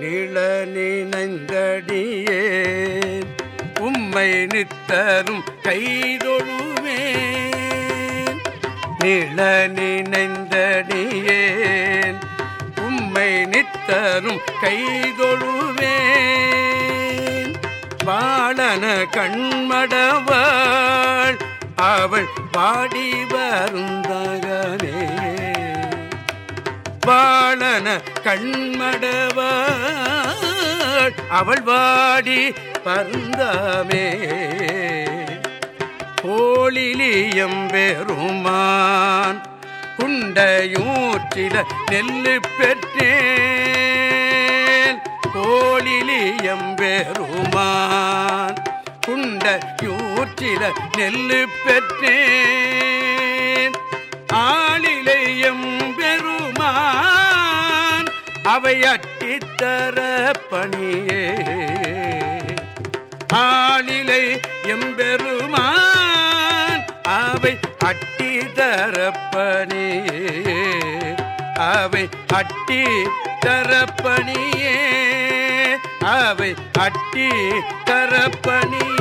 நில நினைந்தடியே உம்மை நித்தரும் கைதொழுமே நில நினைந்தடியே உம்மை நித்தரும் கைதொழுமே வாழன கண்மடவாள் அவள் பாடி வருந்தகனே. வாழன கண்மடவாள் அவள் வாடி பருந்தாமே. போலிலியம் பெருமான் குண்டையூற்றில நெல்லு பெற்றேன். போலிலியம் பெருமான் குண்டையூற்றில நெல்லு பெற்றேன். அவை அட்டித்தர பணியே. ஆளிலை எம்பெருமான் அவை அட்டி தரப்பணியே அவை அட்டி தரப்பணியே அவை அட்டி தரப்பணியே